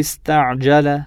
استعجل